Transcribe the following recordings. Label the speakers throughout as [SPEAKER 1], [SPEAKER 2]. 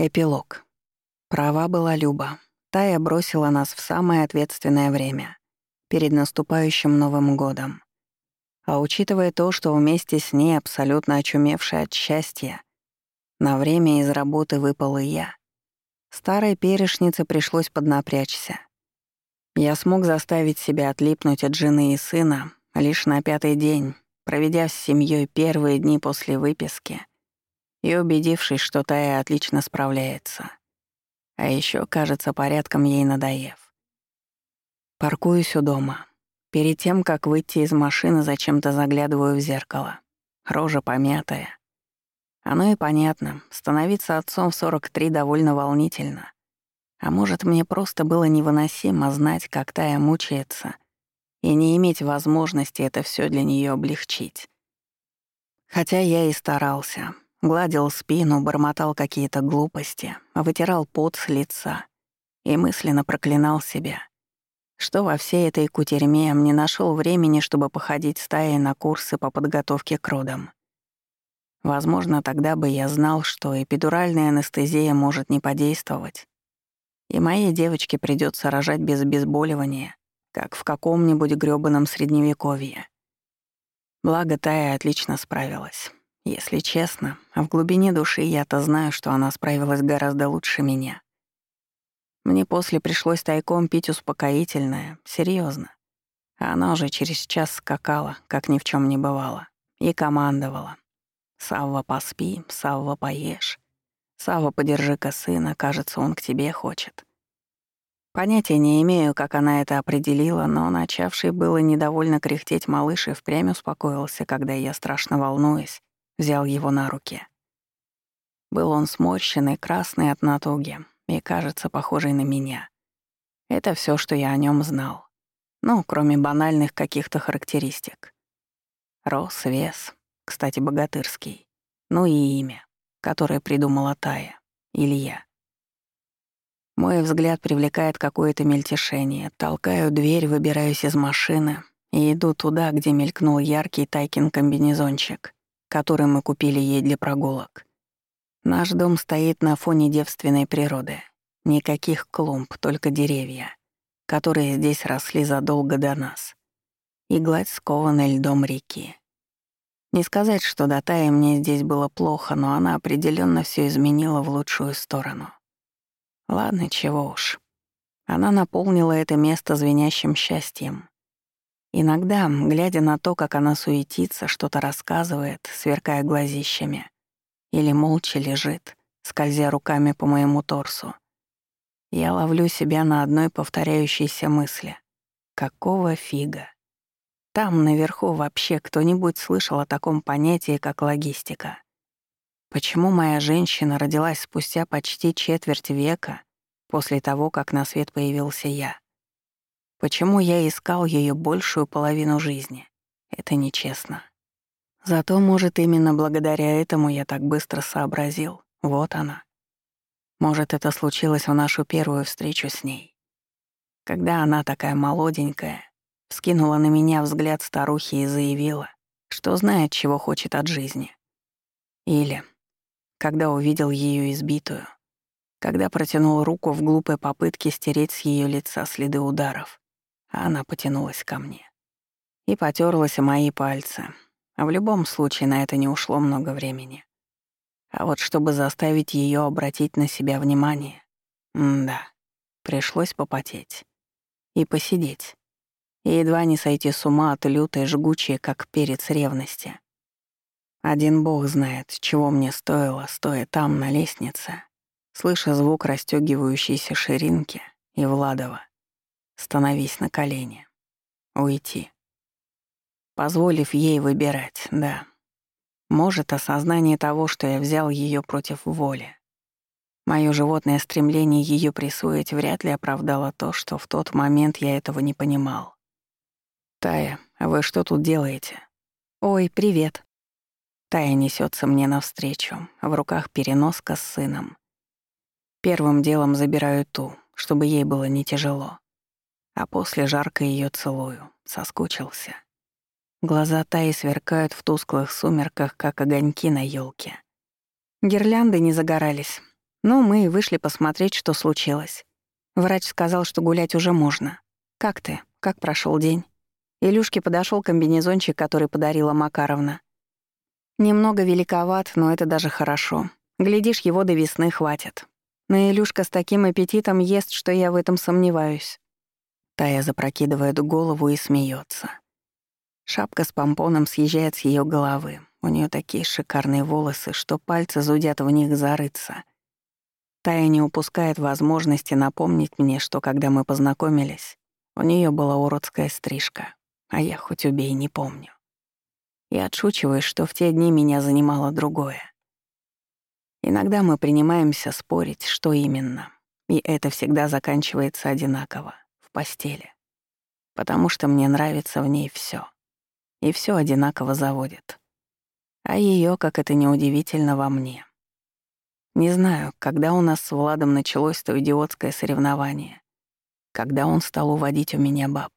[SPEAKER 1] Эпилог. Права была Люба. Тая бросила нас в самое ответственное время, перед наступающим Новым годом. А учитывая то, что вместе с ней, абсолютно очумевшая от счастья, на время из работы выпал и я, старой перешнице пришлось поднапрячься. Я смог заставить себя отлипнуть от жены и сына лишь на пятый день, проведя с семьей первые дни после выписки — и убедившись, что Тая отлично справляется. А еще, кажется, порядком ей надоев. Паркуюсь у дома. Перед тем, как выйти из машины, зачем-то заглядываю в зеркало. Рожа помятая. Оно и понятно, становиться отцом в 43 довольно волнительно. А может, мне просто было невыносимо знать, как Тая мучается, и не иметь возможности это все для нее облегчить. Хотя я и старался, Гладил спину, бормотал какие-то глупости, вытирал пот с лица и мысленно проклинал себя. Что во всей этой кутерьме не нашел времени, чтобы походить стаей на курсы по подготовке к родам. Возможно, тогда бы я знал, что эпидуральная анестезия может не подействовать, и моей девочке придется рожать без обезболивания, как в каком-нибудь грёбаном средневековье. Благо Тая отлично справилась. Если честно, в глубине души я-то знаю, что она справилась гораздо лучше меня. Мне после пришлось тайком пить успокоительное, серьезно. А она уже через час скакала, как ни в чем не бывало, и командовала. «Савва, поспи, Савва, поешь. Савва, подержи-ка сына, кажется, он к тебе хочет». Понятия не имею, как она это определила, но начавший было недовольно кряхтеть малыш и впрямь успокоился, когда я, страшно волнуюсь, взял его на руки. Был он сморщенный, красный от натуги и, кажется, похожий на меня. Это все, что я о нем знал. Ну, кроме банальных каких-то характеристик. Рос, вес, кстати, богатырский. Ну и имя, которое придумала Тая, Илья. Мой взгляд привлекает какое-то мельтешение. Толкаю дверь, выбираюсь из машины и иду туда, где мелькнул яркий Тайкин комбинезончик который мы купили ей для прогулок. Наш дом стоит на фоне девственной природы. Никаких клумб, только деревья, которые здесь росли задолго до нас. И гладь скована льдом реки. Не сказать, что до Таи мне здесь было плохо, но она определенно все изменила в лучшую сторону. Ладно, чего уж. Она наполнила это место звенящим счастьем. Иногда, глядя на то, как она суетится, что-то рассказывает, сверкая глазищами, или молча лежит, скользя руками по моему торсу, я ловлю себя на одной повторяющейся мысли. Какого фига? Там, наверху, вообще кто-нибудь слышал о таком понятии, как логистика? Почему моя женщина родилась спустя почти четверть века после того, как на свет появился я? Почему я искал ее большую половину жизни? Это нечестно. Зато, может, именно благодаря этому я так быстро сообразил. Вот она. Может, это случилось в нашу первую встречу с ней. Когда она такая молоденькая, вскинула на меня взгляд старухи и заявила, что знает, чего хочет от жизни. Или, когда увидел ее избитую, когда протянул руку в глупой попытке стереть с ее лица следы ударов, она потянулась ко мне. И потерлась о мои пальцы. А в любом случае на это не ушло много времени. А вот чтобы заставить ее обратить на себя внимание, да, пришлось попотеть. И посидеть. И едва не сойти с ума от лютой, жгучей, как перец ревности. Один бог знает, чего мне стоило, стоя там, на лестнице, слыша звук расстёгивающейся ширинки и Владова, Становись на колени. Уйти. Позволив ей выбирать, да. Может, осознание того, что я взял ее против воли. Мое животное стремление ее присвоить вряд ли оправдало то, что в тот момент я этого не понимал. «Тая, вы что тут делаете?» «Ой, привет». Тая несется мне навстречу, в руках переноска с сыном. Первым делом забираю ту, чтобы ей было не тяжело а после жарко ее целую. Соскучился. Глаза Таи сверкают в тусклых сумерках, как огоньки на елке. Гирлянды не загорались. Ну, мы и вышли посмотреть, что случилось. Врач сказал, что гулять уже можно. Как ты? Как прошел день? Илюшке подошел комбинезончик, который подарила Макаровна. Немного великоват, но это даже хорошо. Глядишь, его до весны хватит. Но Илюшка с таким аппетитом ест, что я в этом сомневаюсь. Тая запрокидывает голову и смеется. Шапка с помпоном съезжает с ее головы. У нее такие шикарные волосы, что пальцы зудят в них зарыться. Тая не упускает возможности напомнить мне, что когда мы познакомились, у нее была уродская стрижка, а я хоть убей не помню. И отшучиваюсь, что в те дни меня занимало другое. Иногда мы принимаемся спорить, что именно, и это всегда заканчивается одинаково постели, потому что мне нравится в ней все, и все одинаково заводит. А ее, как это неудивительно, во мне. Не знаю, когда у нас с Владом началось то идиотское соревнование, когда он стал уводить у меня баб.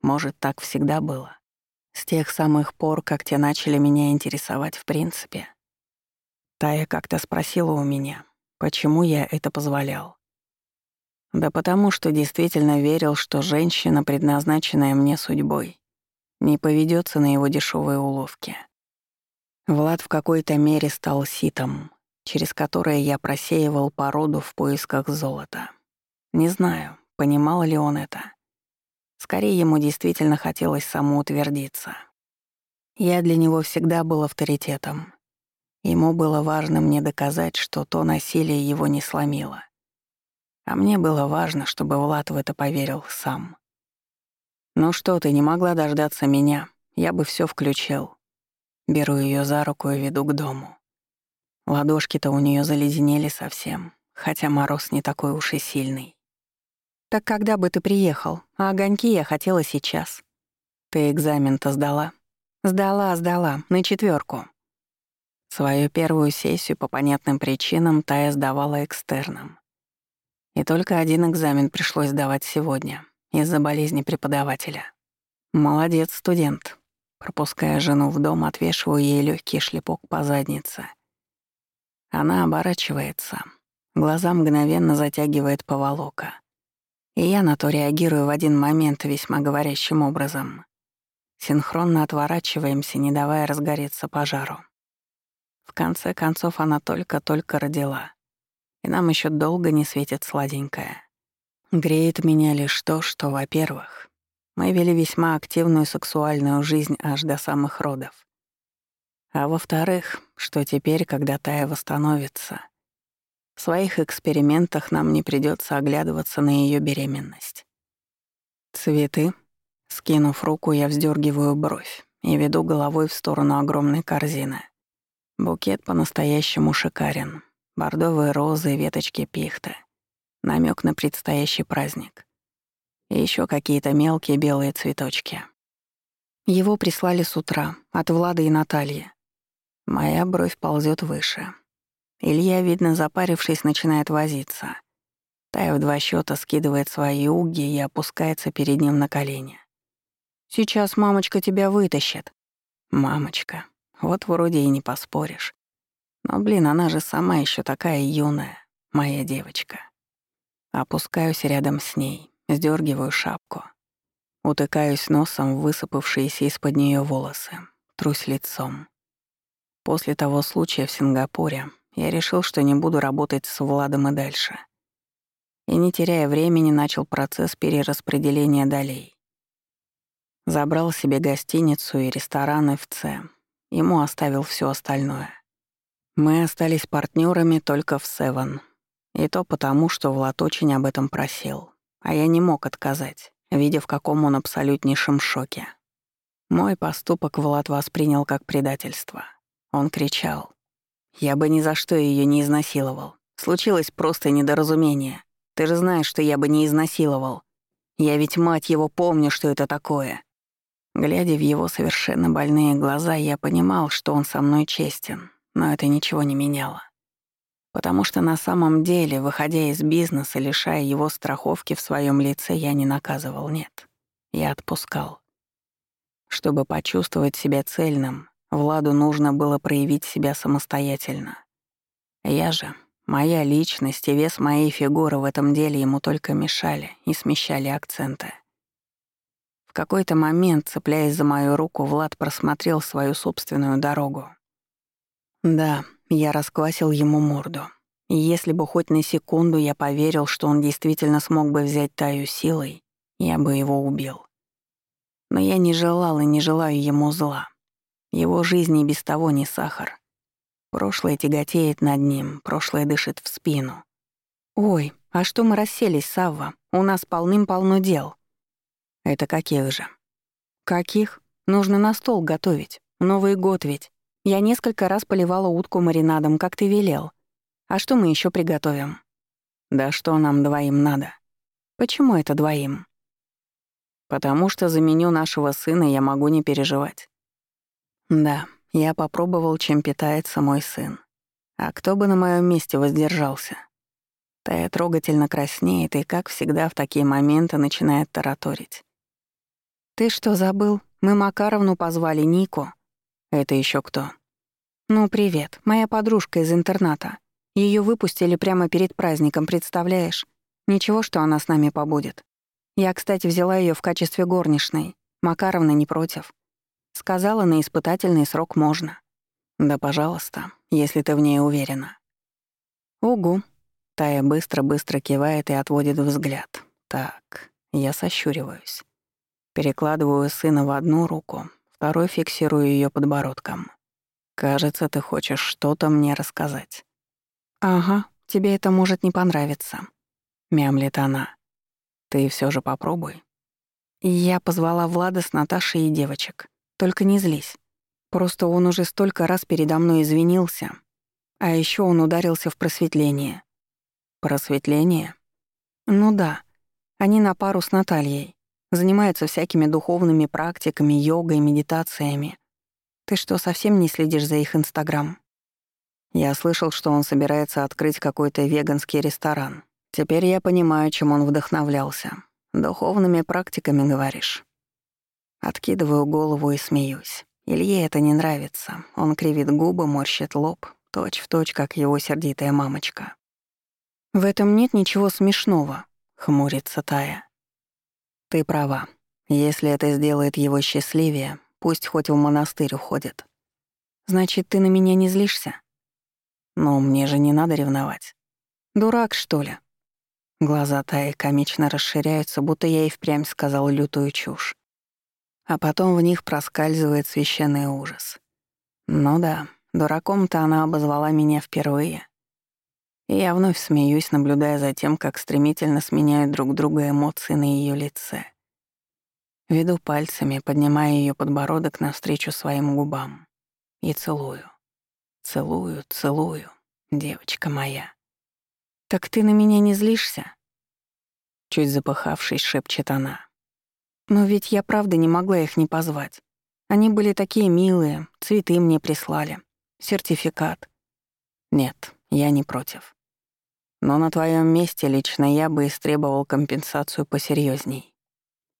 [SPEAKER 1] Может, так всегда было. С тех самых пор, как те начали меня интересовать в принципе. Тая как-то спросила у меня, почему я это позволял. Да потому что действительно верил, что женщина, предназначенная мне судьбой, не поведется на его дешевые уловки. Влад в какой-то мере стал ситом, через которое я просеивал породу в поисках золота. Не знаю, понимал ли он это. Скорее, ему действительно хотелось самоутвердиться. Я для него всегда был авторитетом. Ему было важно мне доказать, что то насилие его не сломило. А мне было важно, чтобы Влад в это поверил сам. «Ну что ты, не могла дождаться меня? Я бы все включил». Беру ее за руку и веду к дому. Ладошки-то у нее заледенели совсем, хотя мороз не такой уж и сильный. «Так когда бы ты приехал? А огоньки я хотела сейчас». «Ты экзамен-то сдала?» «Сдала, сдала. На четверку. Свою первую сессию по понятным причинам Тая сдавала экстерном. И только один экзамен пришлось сдавать сегодня из-за болезни преподавателя. Молодец, студент. Пропуская жену в дом, отвешиваю ей легкий шлепок по заднице. Она оборачивается. Глаза мгновенно затягивает поволока. И я на то реагирую в один момент весьма говорящим образом. Синхронно отворачиваемся, не давая разгореться пожару. В конце концов, она только-только родила и нам еще долго не светит сладенькое. Греет меня лишь то, что, во-первых, мы вели весьма активную сексуальную жизнь аж до самых родов. А во-вторых, что теперь, когда Тая восстановится, в своих экспериментах нам не придется оглядываться на ее беременность. Цветы. Скинув руку, я вздергиваю бровь и веду головой в сторону огромной корзины. Букет по-настоящему шикарен, бордовые розы и веточки пихты, намек на предстоящий праздник. И еще какие-то мелкие белые цветочки. Его прислали с утра от Влады и Натальи. Моя бровь ползет выше. Илья, видно, запарившись, начинает возиться. Тая в два счета скидывает свои уги и опускается перед ним на колени. «Сейчас мамочка тебя вытащит». «Мамочка, вот вроде и не поспоришь. Но, блин, она же сама еще такая юная, моя девочка. Опускаюсь рядом с ней, сдергиваю шапку. Утыкаюсь носом в высыпавшиеся из-под нее волосы, трусь лицом. После того случая в Сингапуре я решил, что не буду работать с Владом и дальше. И, не теряя времени, начал процесс перераспределения долей. Забрал себе гостиницу и рестораны в Ц. Ему оставил все остальное — мы остались партнерами только в Севен. И то потому, что Влад очень об этом просил. А я не мог отказать, видя, в каком он абсолютнейшем шоке. Мой поступок Влад воспринял как предательство. Он кричал. «Я бы ни за что ее не изнасиловал. Случилось просто недоразумение. Ты же знаешь, что я бы не изнасиловал. Я ведь, мать его, помню, что это такое». Глядя в его совершенно больные глаза, я понимал, что он со мной честен, но это ничего не меняло. Потому что на самом деле, выходя из бизнеса, лишая его страховки в своем лице, я не наказывал, нет. Я отпускал. Чтобы почувствовать себя цельным, Владу нужно было проявить себя самостоятельно. Я же, Моя личность и вес моей фигуры в этом деле ему только мешали и смещали акценты. В какой-то момент, цепляясь за мою руку, Влад просмотрел свою собственную дорогу. Да, я расквасил ему морду. И если бы хоть на секунду я поверил, что он действительно смог бы взять Таю силой, я бы его убил. Но я не желал и не желаю ему зла. Его жизнь и без того не сахар. Прошлое тяготеет над ним, прошлое дышит в спину. «Ой, а что мы расселись, Савва? У нас полным-полно дел». «Это каких же?» «Каких? Нужно на стол готовить. Новый год ведь. Я несколько раз поливала утку маринадом, как ты велел. А что мы еще приготовим?» «Да что нам двоим надо?» «Почему это двоим?» «Потому что за меню нашего сына я могу не переживать». «Да, я попробовал, чем питается мой сын. А кто бы на моем месте воздержался? Тая трогательно краснеет и, как всегда, в такие моменты начинает тараторить. «Ты что, забыл? Мы Макаровну позвали Нику». «Это еще кто?» «Ну, привет. Моя подружка из интерната. Ее выпустили прямо перед праздником, представляешь? Ничего, что она с нами побудет. Я, кстати, взяла ее в качестве горничной. Макаровна не против. Сказала, на испытательный срок можно. Да, пожалуйста, если ты в ней уверена. Угу. Тая быстро-быстро кивает и отводит взгляд. Так, я сощуриваюсь. Перекладываю сына в одну руку, второй фиксирую ее подбородком. Кажется, ты хочешь что-то мне рассказать. Ага, тебе это может не понравиться. Мямлит она. Ты все же попробуй. Я позвала Влада с Наташей и девочек. Только не злись. Просто он уже столько раз передо мной извинился. А еще он ударился в просветление. Просветление? Ну да. Они на пару с Натальей. Занимаются всякими духовными практиками, йогой, медитациями. Ты что, совсем не следишь за их Инстаграм? Я слышал, что он собирается открыть какой-то веганский ресторан. Теперь я понимаю, чем он вдохновлялся. Духовными практиками, говоришь. Откидываю голову и смеюсь. Илье это не нравится. Он кривит губы, морщит лоб, точь в точь, как его сердитая мамочка. «В этом нет ничего смешного», — хмурится Тая. «Ты права. Если это сделает его счастливее, пусть хоть в монастырь уходит. Значит, ты на меня не злишься? Но мне же не надо ревновать. Дурак, что ли?» Глаза Таи комично расширяются, будто я и впрямь сказал лютую чушь а потом в них проскальзывает священный ужас. Ну да, дураком-то она обозвала меня впервые. Я вновь смеюсь, наблюдая за тем, как стремительно сменяют друг друга эмоции на ее лице. Веду пальцами, поднимая ее подбородок навстречу своим губам. И целую. Целую, целую, девочка моя. «Так ты на меня не злишься?» Чуть запыхавшись, шепчет она. Но ведь я правда не могла их не позвать. Они были такие милые, цветы мне прислали, сертификат. Нет, я не против. Но на твоем месте лично я бы истребовал компенсацию посерьезней.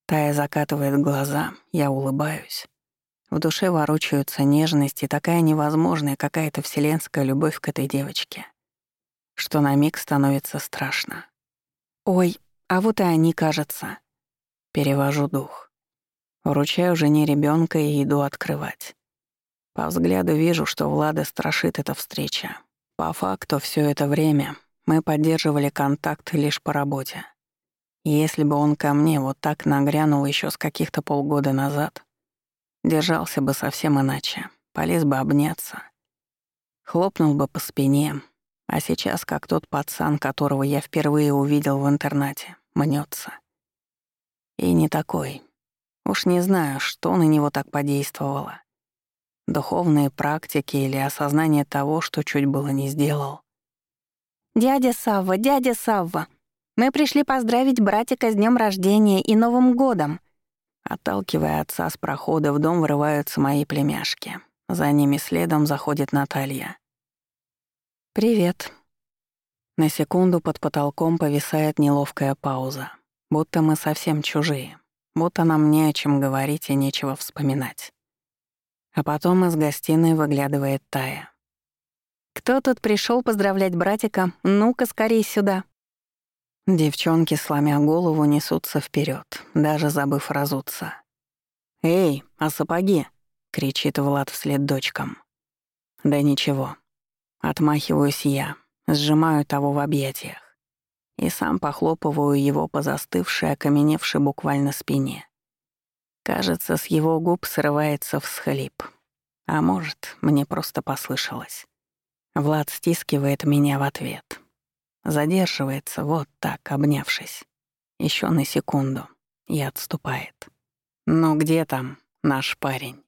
[SPEAKER 1] Тая закатывает глаза, я улыбаюсь. В душе ворочаются нежность и такая невозможная какая-то вселенская любовь к этой девочке, что на миг становится страшно. Ой, а вот и они, кажется. Перевожу дух. Вручаю жене ребенка и иду открывать. По взгляду вижу, что Влада страшит эта встреча. По факту все это время мы поддерживали контакт лишь по работе. Если бы он ко мне вот так нагрянул еще с каких-то полгода назад, держался бы совсем иначе, полез бы обняться, хлопнул бы по спине, а сейчас как тот пацан, которого я впервые увидел в интернате, мнется. И не такой. Уж не знаю, что на него так подействовало. Духовные практики или осознание того, что чуть было не сделал.
[SPEAKER 2] «Дядя Савва, дядя Савва, мы пришли поздравить братика с днем рождения и Новым годом!»
[SPEAKER 1] Отталкивая отца с прохода, в дом врываются мои племяшки. За ними следом заходит Наталья. «Привет». На секунду под потолком повисает неловкая пауза. Будто мы совсем чужие, будто нам не о чем говорить и нечего вспоминать. А потом из гостиной выглядывает Тая.
[SPEAKER 2] Кто тут пришел поздравлять братика? Ну-ка, скорей сюда!»
[SPEAKER 1] Девчонки, сломя голову, несутся вперед, даже забыв разуться. «Эй, а сапоги?» — кричит Влад вслед дочкам. «Да ничего». Отмахиваюсь я, сжимаю того в объятиях и сам похлопываю его по застывшей, окаменевшей буквально спине. Кажется, с его губ срывается всхлип. А может, мне просто послышалось. Влад стискивает меня в ответ. Задерживается вот так, обнявшись. Еще на секунду и отступает. «Ну где там наш парень?»